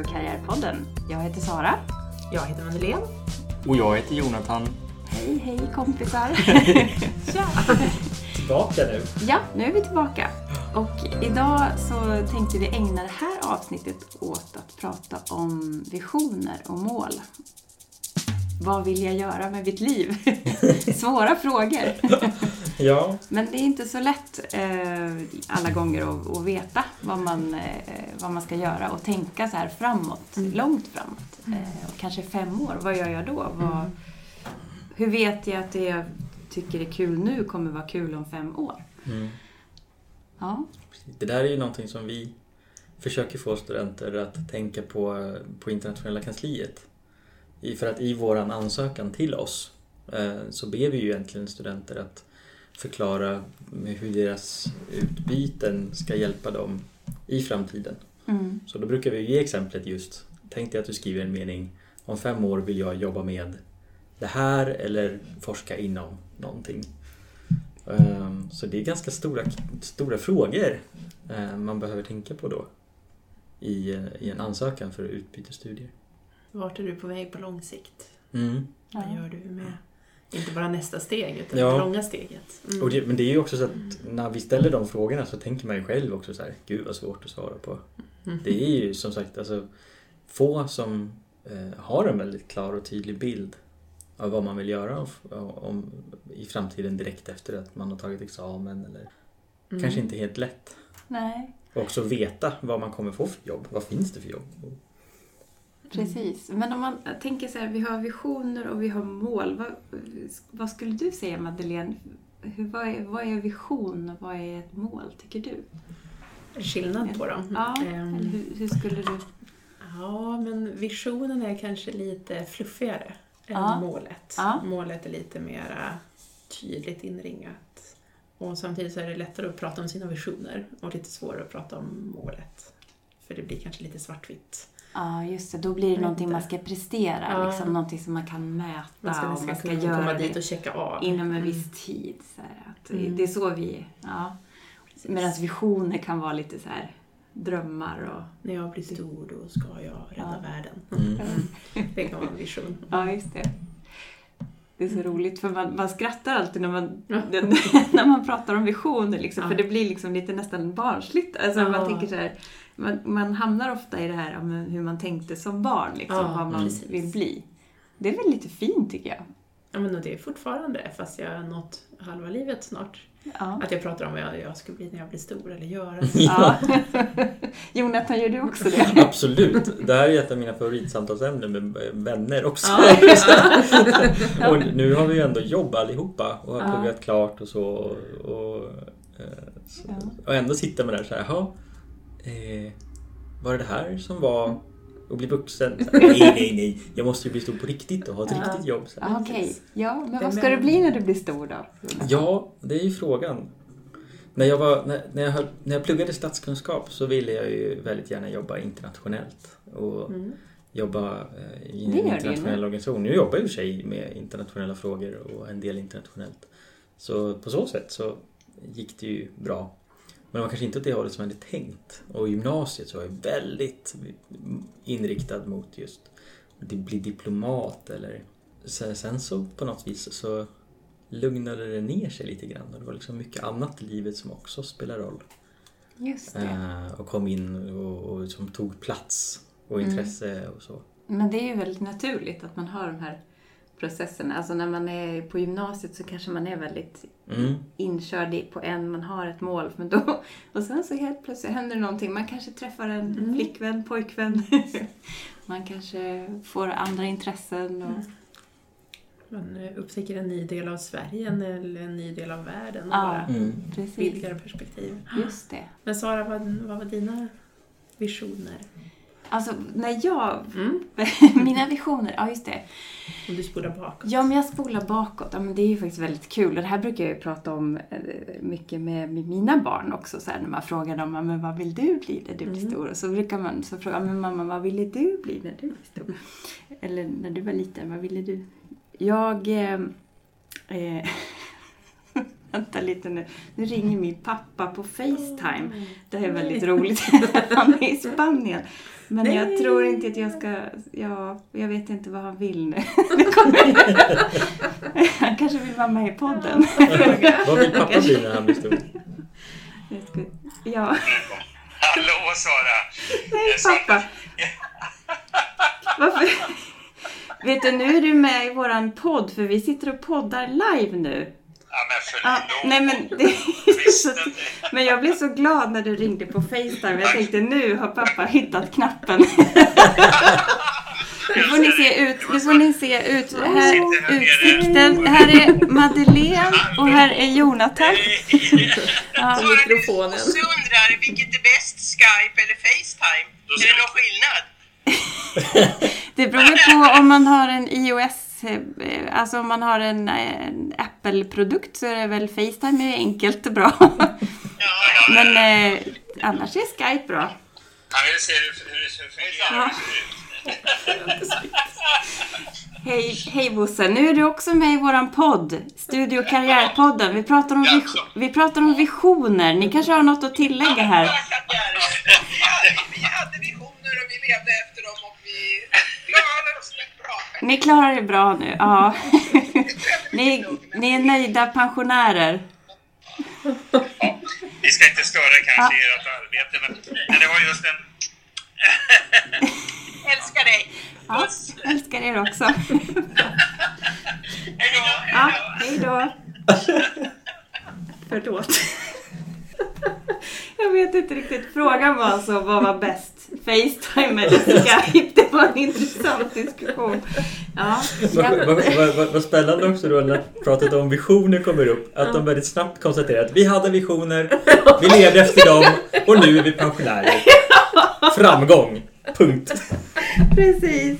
och Karriärpodden. Jag heter Sara. Jag heter Madeleine. Och jag heter Jonathan. Hej, hej kompisar! Tja! Tillbaka nu. Ja, nu är vi tillbaka. Och idag så tänkte vi ägna det här avsnittet åt att prata om visioner och mål. Vad vill jag göra med mitt liv? Svåra frågor. Ja. Men det är inte så lätt alla gånger att, att veta vad man, eh, vad man ska göra och tänka så här framåt, långt framåt. Eh, och kanske fem år, vad gör jag då? Vad, hur vet jag att det jag tycker är kul nu kommer vara kul om fem år? Mm. Ja, Det där är ju någonting som vi försöker få studenter att tänka på på internationella kansliet. För att i våran ansökan till oss eh, så ber vi ju egentligen studenter att förklara med hur deras utbyten ska hjälpa dem i framtiden. mm. Så då brukar vi ge exemplet just, tänk dig att du skriver en mening, om fem år vill jag jobba med det här eller forska inom någonting. Ehm, Så det är ganska stora, stora frågor eh, man behöver tänka på då i, eh, i en ansökan för utbytesstudier. Vart är du på väg på lång sikt? Mm. Vad gör du med, inte bara nästa steg, utan Ja. det långa steget? Mm. Och det, men det är ju också så att när vi ställer de frågorna så tänker man ju själv också så här, gud vad svårt att svara på. Mm. Det är ju som sagt alltså, få som eh, har en väldigt klar och tydlig bild av vad man vill göra om, om, i framtiden direkt efter att man har tagit examen. Eller, Mm. Kanske inte helt lätt. Nej, Och också veta vad man kommer få för jobb. Vad finns det för jobb? Precis. Men om man tänker så här, vi har visioner och vi har mål. Vad, vad skulle du säga Madeleine? Hur, vad, är, vad är vision och vad är ett mål, tycker du? Skillnad på dem? Ja, Ehm, eller hur, hur skulle du... ja, men visionen är kanske lite fluffigare än Ja. målet. Ja. Målet är lite mera tydligt inringat. Och samtidigt så är det lättare att prata om sina visioner och lite svårare att prata om målet. För det blir kanske lite svartvitt. Ja, just det. Då blir det Jag någonting man ska prestera. Ja. Liksom, någonting som man kan mäta Man ska och man ska kunna göra komma dit och checka av. inom en Mm. viss tid. Så här, att Mm. Det är så vi... Ja. Medan visioner kan vara lite så här drömmar och... När jag blir stor då ska jag rädda Ja. världen. Mm. Det kan vara en vision. Ja, just det. Det är så roligt för man, man skrattar alltid när man, Ja. när man pratar om visioner liksom, Ja. för det blir liksom lite nästan barnsligt. Alltså Ja. man tänker så här, man, man hamnar ofta i det här men hur man tänkte som barn, liksom, Ja, vad man precis. vill bli. Det är väl lite fint tycker jag. Ja, men och det är fortfarande, fast jag har nått halva livet snart, Ja. att jag pratar om vad jag, jag ska bli när jag blir stor eller göra. Ja. Jonathan, gör du också det? Absolut. Det här är ett av mina favoritsamtalsämnen med vänner också. Ja. och nu har vi ju ändå jobb allihopa och har Ja. pluggat klart och så. Och, eh, så, Ja. och ändå sitter man där så här, eh, var det det här som var att bli vuxen? Nej, nej, nej, jag måste ju bli stor på riktigt och ha ett Ja. riktigt jobb. Ja, Okej, ja, men vad ska du bli när du blir stor då? Ja, det är ju frågan. När jag, var, när, när, jag höll, när jag pluggade statskunskap så ville jag ju väldigt gärna jobba internationellt. Och Mm. jobba eh, i en internationell nu. organisation. Nu jobbar jag i och för sig med internationella frågor och en del internationellt. Så på så sätt så gick det ju bra. Men var kanske inte åt det hållet som jag hade tänkt. Och gymnasiet så var jag väldigt inriktad mot just att bli diplomat eller sen så på något vis så lugnade det ner sig lite grann och det var liksom mycket annat i livet som också spelar roll. Just det. Eh, och kom in och, och som tog plats och Mm. intresse och så. Men det är ju väldigt naturligt att man har de här processerna. Alltså när man är på gymnasiet så kanske man är väldigt Mm. inkörd på en, man har ett mål. Men då, och sen så helt plötsligt händer någonting. Man kanske träffar en Mm. flickvän, pojkvän. man kanske får andra intressen. Och, Man eh, upptäcker en ny del av Sverige eller en ny del av världen och Ja. bara Mm. Precis, vidgar perspektiv. just det. Men Sara, vad, vad var dina visioner? Alltså när jag, Mm. mina visioner, ja just det. Om du spolar bakåt. Ja, men jag spolar bakåt. Ja, men det är ju faktiskt väldigt kul. Och det här brukar jag ju prata om eh, mycket med, med mina barn också. Så här, när man frågar dem, "Ja, men vad vill du bli när du blir Mm. stor? Och så brukar man så fråga, men mamma, vad ville du bli när du blir stor? Eller när du var liten, vad ville du? Jag... Eh, eh, Vänta lite nu. Nu ringer min pappa på Facetime. Det är väldigt roligt. Han är i Spanien. Men Nej. jag tror inte att jag ska... Ja, jag vet inte vad han vill nu. Han kanske vill vara med i podden. Vad vill pappa bli när han blir stor? Ja, Hallå Sara! nej pappa. Varför? Vet du, nu är du med i våran podd för vi sitter och poddar live nu. Ja men förlåt. nej men, det så, men jag blev så glad när du ringde på Facetime. Jag tänkte nu har pappa hittat knappen. Nu får ni se ut, nu får ni se ut här, utsikten. Här är Madeleine och här är Jonathan. Ja, mikrofonen. Bosse undrar vilket är bäst, Skype eller Facetime? Är det någon skillnad? det beror på om man har en iOS, alltså om man har en, eh, en Apple-produkt så är det väl Facetime är enkelt och bra. Ja, ja. Men eh, annars är Skype bra. Han vill se hur, hur det fungerar. Ja. Hej, hej Bosse, nu är du också med i våran podd, Studio Karriärpodden. Vi pratar, om vi pratar om visioner. Ni kanske har något att tillägga här? Ni klarar det bra nu, ja. Ni, ni är nöjda pensionärer. Vi ska inte störa kanske i ert arbete men, men det var just en... Älskar dig. Ja, älskar er också. Hej då. Ja, hej då. Förlåt. Jag vet inte riktigt. Frågan var alltså vad var bäst? Facetime eller Skype? Det var en intressant diskussion. Ja, Vad, vad, vad, vad, spännande också då när pratet om visioner kommer upp. Att de väldigt snabbt konstaterar att vi hade visioner, vi levde efter dem och nu är vi pensionärer. Framgång! Punkt. precis.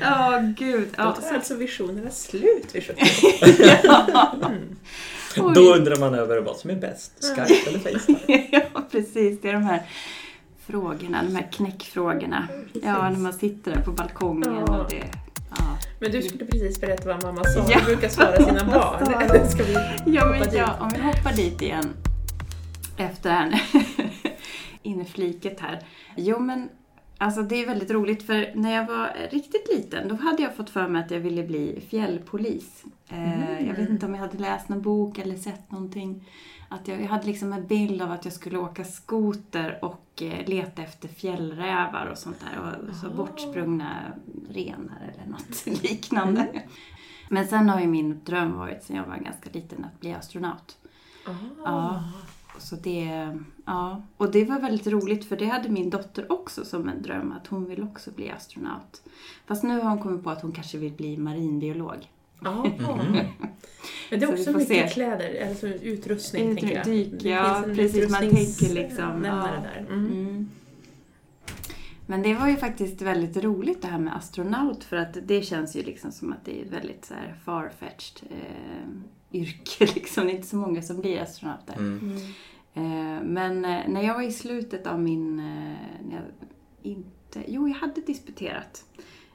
Ja, gud. Då tar alltså visionerna slut vid 70 Oj. Då undrar man över vad som är bäst. Skype eller Facetime? ja, precis. Det är de här frågorna, de här knäckfrågorna. Ja, när man sitter där på balkongen Ja. och det... Ja. Men du skulle precis berätta vad mamma sa. Ja. Du brukar svara sina barn. ska vi Ja, men ja, om vi hoppar dit igen. Efter det här infliket här. Jo, men alltså det är väldigt roligt för när jag var riktigt liten då hade jag fått för mig att jag ville bli fjällpolis. Eh, Jag vet inte om jag hade läst någon bok eller sett någonting. Att jag, jag hade liksom en bild av att jag skulle åka skoter och eh, leta efter fjällrävar och sånt där. Och så bortsprungna renar eller något liknande. Men sen har ju min dröm varit sen jag var ganska liten att bli astronaut. Ah. Ja. Så det, ja. Och det var väldigt roligt för det hade min dotter också som en dröm att hon vill också bli astronaut. Fast nu har hon kommit på att hon kanske vill bli marinbiolog. Ah. Men det är Så också mycket se. kläder, alltså utrustning Ut- tänker jag. dyk, ja, precis, man tänker liksom, ja. där. Mm. Mm. Men det var ju faktiskt väldigt roligt det här med astronaut för att det känns ju liksom som att det är väldigt så här farfetched eh, yrke liksom. Det är inte så många som blir astronauter. Mm. Eh, men eh, när jag var i slutet av min... Eh, när jag inte, jo, jag hade disputerat.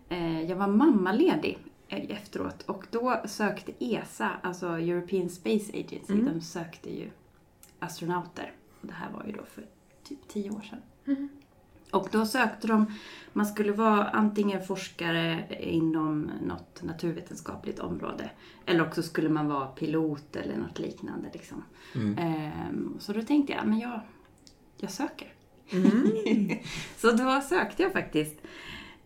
Eh, jag var mammaledig eh, efteråt och då sökte ESA, alltså European Space Agency, Mm. de sökte ju astronauter. Och det här var ju då för typ tio år sedan. Mm. Och då sökte de, man skulle vara antingen forskare inom något naturvetenskapligt område eller också skulle man vara pilot eller något liknande. Liksom. Mm. Ehm, så då tänkte jag, men jag, jag söker. Mm. så då sökte jag faktiskt.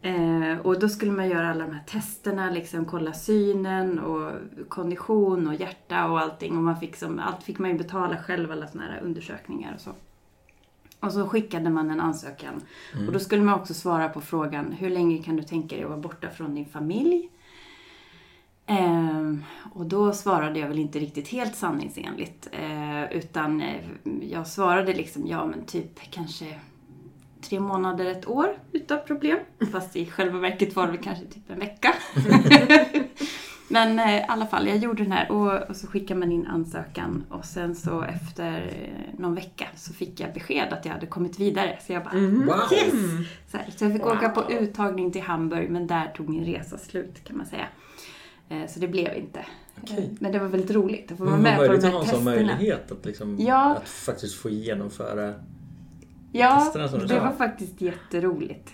Eh, och då skulle man göra alla de här testerna, liksom kolla synen och kondition och hjärta och allting. Och man fick som, allt fick man ju betala själv, alla såna här undersökningar och så. Och så skickade man en ansökan. Och då skulle man också svara på frågan, hur länge kan du tänka dig att vara borta från din familj? Ehm, och då svarade jag väl inte riktigt helt sanningsenligt. Eh, utan eh, jag svarade liksom, ja men typ kanske tre månader, ett år utan problem. Fast i själva verket var det kanske typ en vecka. men eh, i alla fall, jag gjorde den här och, och så skickade man in ansökan. Och sen så efter eh, någon vecka så fick jag besked att jag hade kommit vidare. Så jag bara, Wow! yes! Så, här, så jag fick åka Wow. på uttagning till Hamburg men där tog min resa slut kan man säga. Eh, Så det blev inte. Okej. Eh, Men det var väldigt roligt att få vara med vad på de möjligt att här ha en sån testerna. möjlighet att, liksom, Ja. att faktiskt få genomföra Ja, testerna det var faktiskt jätteroligt.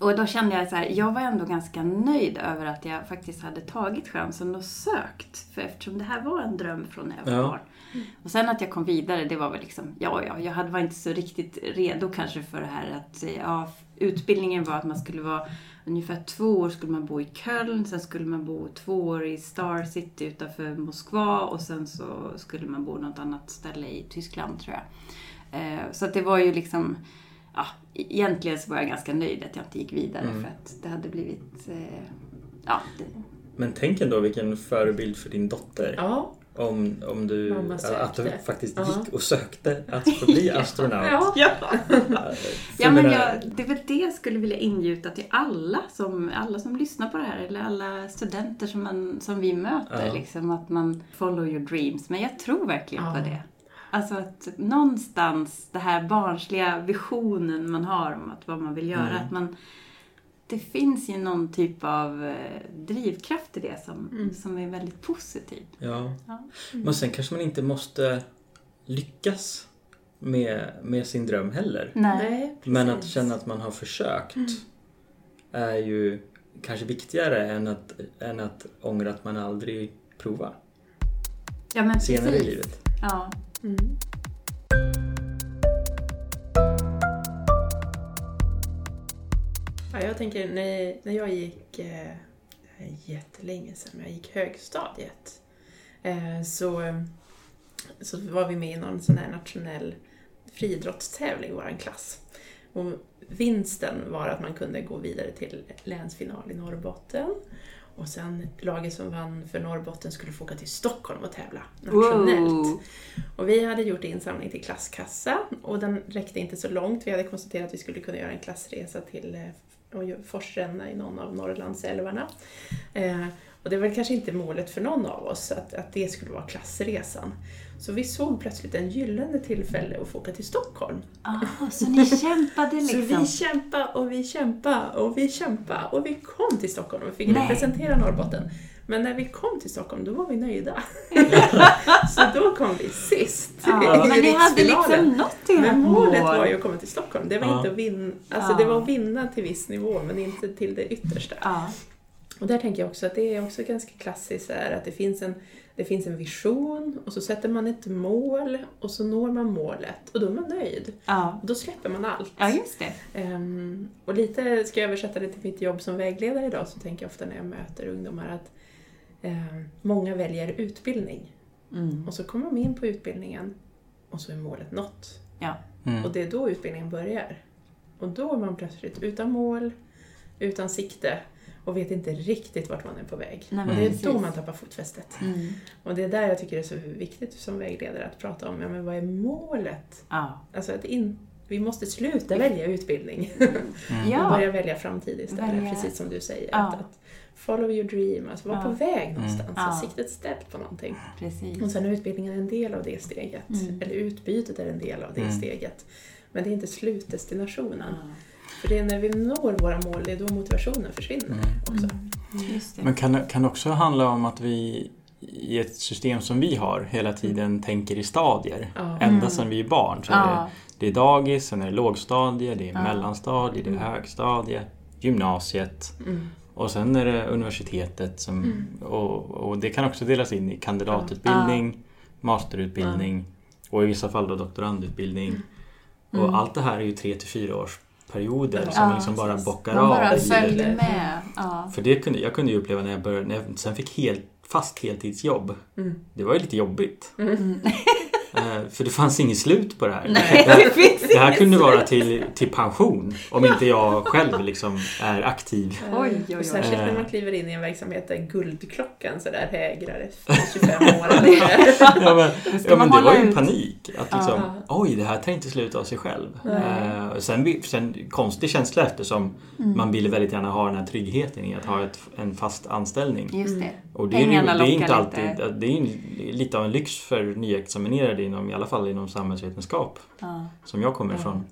Och då kände jag så här, jag var ändå ganska nöjd över att jag faktiskt hade tagit chansen och sökt. För eftersom det här var en dröm från när jag var Ja. barn. Och sen att jag kom vidare, det var väl liksom, ja, ja, jag hade- var inte så riktigt redo kanske för det här att, ja, utbildningen var att man skulle vara ungefär två år skulle man bo i Köln, sen skulle man bo två år i Star City utanför Moskva och sen så skulle man bo något annat ställe i Tyskland tror jag. Eh, Så att det var ju liksom, ja, egentligen så var jag ganska nöjd att jag inte gick vidare Mm. för att det hade blivit, eh, ja, det, Men tänk ändå vilken förebild för din dotter. Ja, Om, om du, att du faktiskt Ja. gick och sökte att få bli astronaut. ja. ja. Men jag, det är väl det jag skulle vilja ingjuta till alla som, alla som lyssnar på det här, eller alla studenter som, man, som vi möter. Ja. Liksom, att man follow your dreams. Men jag tror verkligen Ja. på det. Alltså att någonstans, det här barnsliga visionen man har om att vad man vill göra, Mm. att man det finns ju någon typ av eh, drivkraft i det som, Mm. som är väldigt positiv. Ja. Ja. Men sen kanske man inte måste lyckas med, med sin dröm heller. Nej. Men att känna att man har försökt Mm. är ju kanske viktigare än att, än att ångra att man aldrig provar Ja, men senare i precis. livet. Ja. Mm. Ja, jag tänker när, när jag gick, eh, det jättelänge sedan, jag gick högstadiet, eh, så, så var vi med i någon sån här nationell friidrottstävling i vår klass. Och vinsten var att man kunde gå vidare till länsfinal i Norrbotten. Och sen laget som vann för Norrbotten skulle få åka till Stockholm och tävla nationellt. Wow. Och vi hade gjort insamling till klasskassa och den räckte inte så långt. Vi hade konstaterat att vi skulle kunna göra en klassresa till eh, och forsränna i någon av Norrlandsälvarna. Eh, och det var väl kanske inte målet för någon av oss att, att det skulle vara klassresan. Så vi såg plötsligt en gyllene tillfälle att få åka till Stockholm. Ah, så ni kämpade Så liksom? vi kämpade och vi kämpade och vi kämpade och vi kom till Stockholm och fick Nej. representera Norrbotten. Men när vi kom till Stockholm, då var vi nöjda. så då kom vi sist Ja, i men ni hade liksom nått ert Men målet mål. var ju att komma till Stockholm. Det var Ja. inte att vinna, alltså Ja. det var att vinna till viss nivå, men inte till det yttersta. Ja. Och där tänker jag också att det är också ganska klassiskt här, att det finns, en, det finns en vision och så sätter man ett mål och så når man målet och då är man nöjd. Ja. Och då släpper man allt. ja, just det. Ehm, och lite, ska jag översätta det till mitt jobb som vägledare idag, så tänker jag ofta när jag möter ungdomar att ehm, många väljer utbildning. Mm. Och så kommer de in på utbildningen och så är målet nått. Ja. Mm. Och det är då utbildningen börjar. Och då är man plötsligt utan mål, utan sikte och vet inte riktigt vart man är på väg. Nej, och det är precis. då man tappar fotfästet. Mm. Och det är där jag tycker det är så viktigt som vägledare att prata om, ja, men vad är målet? Ja. Alltså att in, vi måste sluta välja utbildning och Ja. börja välja framtid istället, Välja- precis som du säger. Ja. Att, att follow your dream, alltså vara Ja. på väg någonstans, Ja. och siktet ställt på någonting. Precis. Och sen är utbildningen en del av det steget, Mm. eller utbytet är en del av det Mm. steget. Men det är inte slutdestinationen. Ja. För det är när vi når våra mål, det är då motivationen försvinner Mm. också. Mm. Men kan det kan det också handla om att vi i ett system som vi har hela tiden tänker i stadier? Ja. Ända sedan vi är barn. Så är det, ja. det är dagis, sen är det lågstadie, det är Ja. mellanstadie, det är högstadie, gymnasiet Mm. och sen är det universitetet. Som, Mm. och, och det kan också delas in i kandidatutbildning, masterutbildning och i vissa fall då doktorandutbildning. Mm. Och allt det här är ju tre till fyra års perioder Ja, som man liksom bara bockar Man av. bara i följer med. Ja. För det kunde, jag kunde ju uppleva när jag började, när jag sen fick helt, fast heltidsjobb. Mm. Det var ju lite jobbigt. Mm. Eh, För det fanns inget slut på det här. Nej, det här, det finns det här inget kunde slut. vara till, till pension om inte jag själv liksom är aktiv. Oj, oj, oj. Och särskilt när man Eh. kliver in i en verksamhet där guldklockan sådär hägrar efter 25 år. Ja men, ja, man men det var ju ut. panik. Att liksom, oj det här tar inte slut av sig själv. Nej. Eh, sen, sen konstig känsla eftersom Mm. man ville väldigt gärna ha den här tryggheten i att ha ett, en fast anställning. Just det. Och det är, ju, det Pengarna är inte alltid, lite. det är lite av en lyx för nyexaminerade inom, i alla fall inom samhällsvetenskap, Ja. som jag kommer ifrån.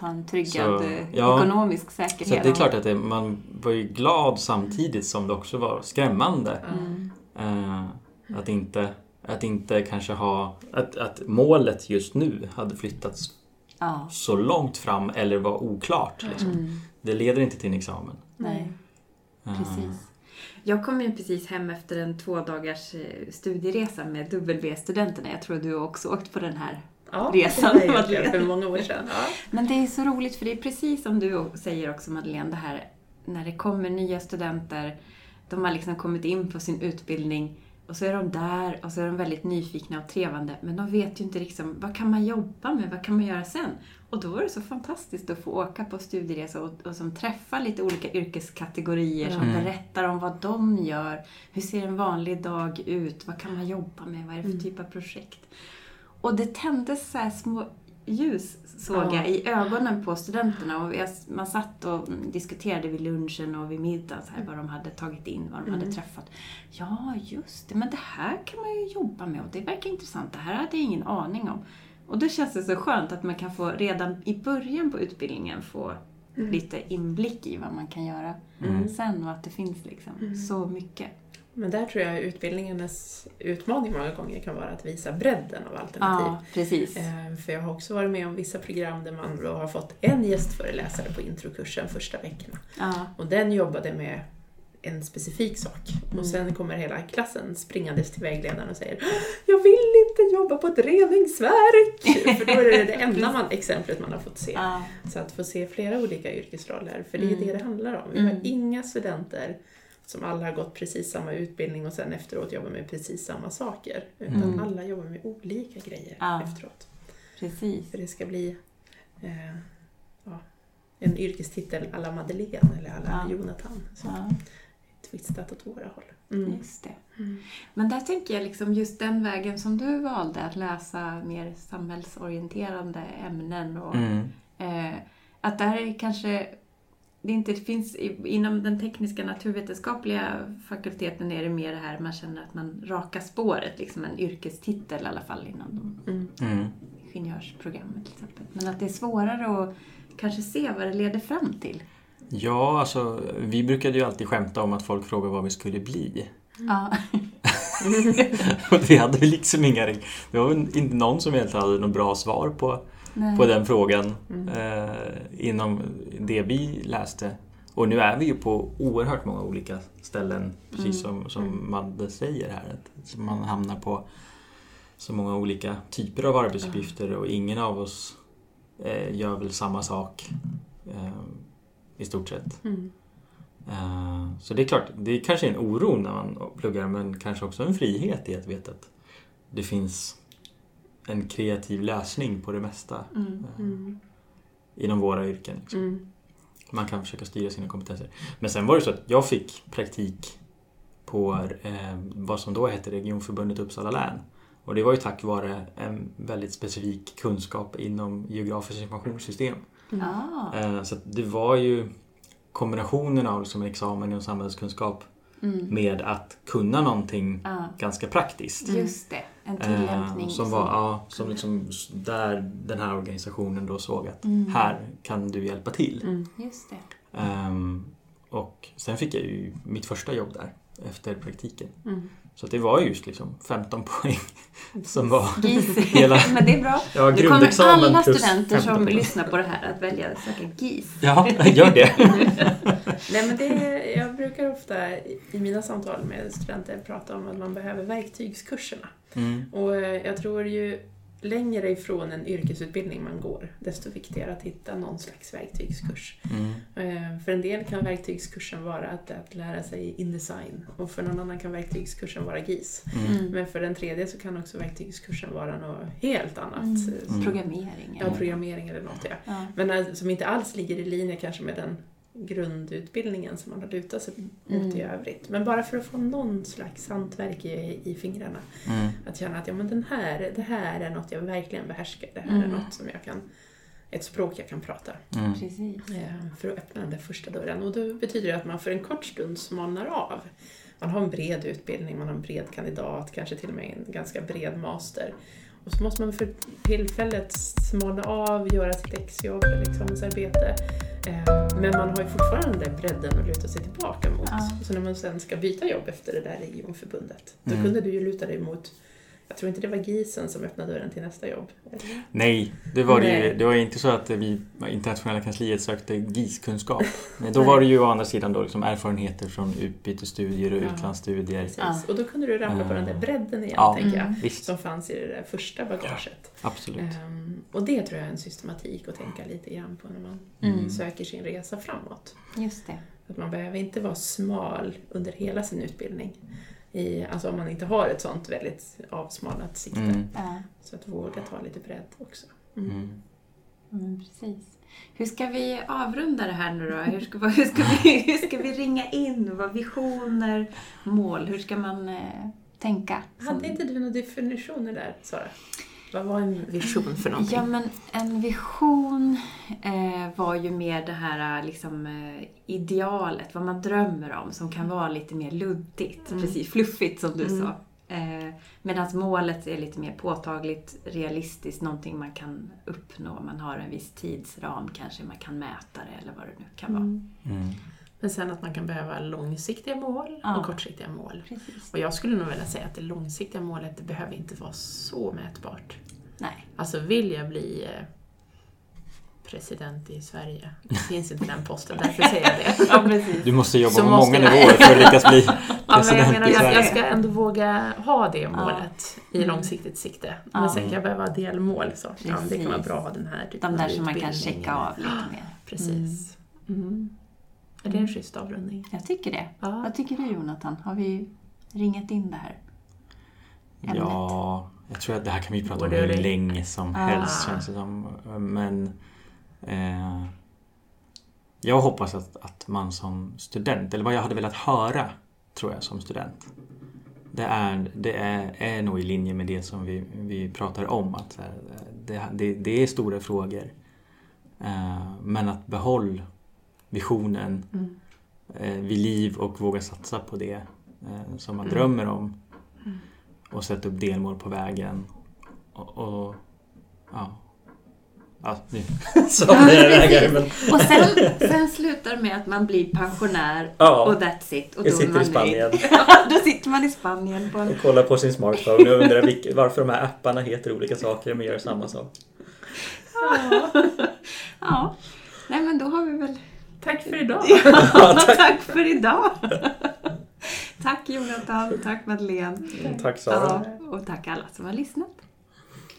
ha en tryggad Så, eh, ja. ekonomisk säkerhet. Så det är klart att det, man var ju glad samtidigt som det också var skrämmande. Mm. Eh, att, inte, att inte kanske ha... Att, att målet just nu hade flyttats Ja. så långt fram eller var oklart. Liksom. Mm. Det leder inte till en examen. Nej, Eh, precis. Jag kom ju precis hem efter en två dagars eh, studieresa med W-studenterna. Jag tror du också åkt på den här. Ja, Resan, det Madeleine. för många år sedan. Ja. Men det är så roligt för det är precis som du säger också Madeleine, det här när det kommer nya studenter, de har liksom kommit in på sin utbildning och så är de där och så är de väldigt nyfikna och trevande men de vet ju inte liksom vad kan man jobba med, vad kan man göra sen? Och då är det så fantastiskt att få åka på studieresa och, och som träffa lite olika yrkeskategorier som Mm. berättar om vad de gör. Hur ser en vanlig dag ut? Vad kan man jobba med? Vad är det för typ av projekt? Och det tändes så här små ljus, såg Ja. jag, i ögonen på studenterna. Och jag, man satt och diskuterade vid lunchen och vid middagen så här, vad de hade tagit in, vad de hade träffat. Ja, just det, men det här kan man ju jobba med och det verkar intressant. Det här hade jag ingen aning om. Och då känns det så skönt att man kan få redan i början på utbildningen få lite inblick i vad man kan göra sen och att det finns liksom så mycket. Men där tror jag utbildningarnas utmaning många gånger kan vara att visa bredden av alternativ. Ja, precis. Eh, För jag har också varit med om vissa program där man då har fått en gästföreläsare på introkursen första veckorna. Ja, Och den jobbade med en specifik sak. Och sen kommer hela klassen springandes till vägledaren och säger Jag vill inte jobba på ett reningsverk! För då är det det enda man, exemplet man har fått se. ja, Så att få se flera olika yrkesroller, för det är Mm. det det handlar om. Vi har inga studenter som alla har gått precis samma utbildning och sen efteråt jobbar med precis samma saker. Utan Mm. alla jobbar med olika grejer Ja. efteråt. precis. För det ska bli eh, ja, en yrkestitel alla Madeleine eller alla Ja. Jonathan. Så. Twistat åt våra håll. Mm. Just det. Men där tänker jag liksom just den vägen som du valde, att läsa mer samhällsorienterande ämnen och Mm. eh, att där är kanske det inte finns inom den tekniska naturvetenskapliga fakulteten är det mer det här man känner att man rakar spåret, liksom en yrkestitel i alla fall inom de Mm. Mm. ingenjörsprogrammet till exempel. Men att det är svårare att kanske se vad det leder fram till. Ja, alltså vi brukade ju alltid skämta om att folk frågade vad vi skulle bli. Ja. Och det hade vi liksom inga... Det var väl inte någon som egentligen hade något bra svar på, Nej. på den frågan eh, inom det vi läste. Och nu är vi ju på oerhört många olika ställen, precis som, som Madde säger här. Att man hamnar på så många olika typer av arbetsuppgifter och ingen av oss eh, gör väl samma sak eh, i stort sett. Mm. Eh, Så det är klart, det är kanske en oro när man pluggar men kanske också en frihet i att veta att det finns en kreativ lösning på det mesta Mm. eh, Mm. inom våra yrken. Liksom. Mm. Man kan försöka styra sina kompetenser. Men sen var det så att jag fick praktik på eh, vad som då hette Regionförbundet Uppsala län. Och det var ju tack vare en väldigt specifik kunskap inom geografiskt informationssystem. Ja. Eh, så det var ju kombinationen av liksom examen inom samhällskunskap Mm. med att kunna någonting Ja. ganska praktiskt. Just det, en tillämpning. Eh, som var, ja, som liksom där den här organisationen då såg att Mm. här kan du hjälpa till. Mm. Just det. Ehm, och sen fick jag ju mitt första jobb där efter praktiken. Mm. Så att det var just liksom 15 poäng som var GIS. hela... Men det är bra. Ja, Nu kommer alla studenter 15 som poäng. lyssnar på det här att välja att söka GIS. Ja, gör det. Nej, men det, jag brukar ofta i i mina samtal med studenter prata om att man behöver verktygskurserna. Mm. Och eh, jag tror ju längre ifrån en yrkesutbildning man går, desto viktigare att hitta någon slags verktygskurs. Mm. Eh, För en del kan verktygskursen vara att, att lära sig Indesign och för någon annan kan verktygskursen vara GIS. Mm. Men för den tredje så kan också verktygskursen vara något helt annat. Mm. Eh, Programmering. Ja, programmering eller något ja. Ja. Men eh, som inte alls ligger i linje kanske med den grundutbildningen som man har lutat sig mot i Mm. övrigt. Men bara för att få någon slags hantverk i, i fingrarna. Mm. Att känna att ja, men den här, det här är något jag verkligen behärskar. Det här är Mm. något som jag kan, ett språk jag kan prata. Mm. Precis. För att öppna den där första dörren. Och då betyder det att man för en kort stund smalnar av. Man har en bred utbildning, man har en bred kandidat, kanske till och med en ganska bred master. Och så måste man för tillfället smalna av, göra sitt exjobb eller examensarbete. Eh, men man har ju fortfarande bredden att luta sig tillbaka mot. Ja. Så när man sen ska byta jobb efter det där regionförbundet, då Mm. kunde du ju luta dig mot jag tror inte det var gisen som öppnade dörren till nästa jobb. Nej, det var det ju. Det var inte så att vi internationella kansliet sökte GIS-kunskap. Men då var det ju å andra sidan då liksom erfarenheter från utbytesstudier och Ja. utlandsstudier. Precis. Ja. Och då kunde du ramla på den där Ah. bredden igen, Ja. tänker jag. Mm. Visst, Som fanns i det där första bagaget. absolut. Ehm, och det tror jag är en systematik att tänka lite grann på när man Mm. söker sin resa framåt. Just det. Att man behöver inte vara smal under hela sin utbildning. I, alltså om man inte har ett sånt väldigt avsmalnat sikte. Mm. Så att våga ta lite bredd också. Mm. Mm. mm, precis. Hur ska vi avrunda det här nu då? Hur ska, hur ska, vi, hur ska vi ringa in? Vad visioner, mål? Hur ska man eh, tänka? som- Hade inte du några definitioner där, Sara? Vad var en vision för någonting? Ja, men en vision eh, var ju mer det här eh, liksom, eh, idealet, vad man drömmer om, som kan vara lite mer luddigt. Mm. Precis, fluffigt som du Mm. sa. Eh, Medan målet är lite mer påtagligt, realistiskt, någonting man kan uppnå. Man har en viss tidsram, kanske man kan mäta det eller vad det nu kan vara. Mm. Mm. Men sen att man kan behöva långsiktiga mål Ja. och kortsiktiga mål. Precis. Och jag skulle nog vilja säga att det långsiktiga målet det behöver inte vara så mätbart. Nej. Alltså vill jag bli eh, president i Sverige, det finns inte den posten, därför säger jag det. Ja. Du måste jobba Så på måste många jag- nivåer för att lyckas bli Ja, men jag, president menar, i jag, Sverige. jag ska ändå våga ha det målet i Mm. långsiktigt sikte. Ja. Men sen kan jag behöva delmål. Så. Ja, det kan vara bra att ha den här typen De där av som man kan checka av lite mer. Precis. Mm. Är det en schysst avrundning? Jag tycker det. Ja. Vad tycker du Jonathan? Har vi ringat in det här? ämnet? Ja, jag tror att det här kan vi prata om hur det- länge som Ah. helst känns det som. Men eh, jag hoppas att, att man som student, eller vad jag hade velat höra tror jag som student. Det är, det är, är nog i linje med det som vi, vi pratar om. Att här, det, det, det är stora frågor. Eh, men att behåll visionen Mm. eh, vid liv och våga satsa på det eh, som man Mm. drömmer om. Mm. Och sätta upp delmål på vägen. Och, och ja. Ja, nu Ja, vägar men Och sen, sen slutar med att man blir pensionär Ja. och that's it. Och jag då sitter man i Spanien. Ja, då sitter man i Spanien på en... och kollar på sin smartphone och undrar vilk, varför de här apparna heter olika saker men gör samma sak. Ja. Nej men då har vi väl... Tack för idag! Ja, tack för idag! Tack Jonathan, tack Madeleine. Tack Sara. Ja, och tack alla som har lyssnat.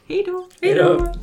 Hej då! Hej då!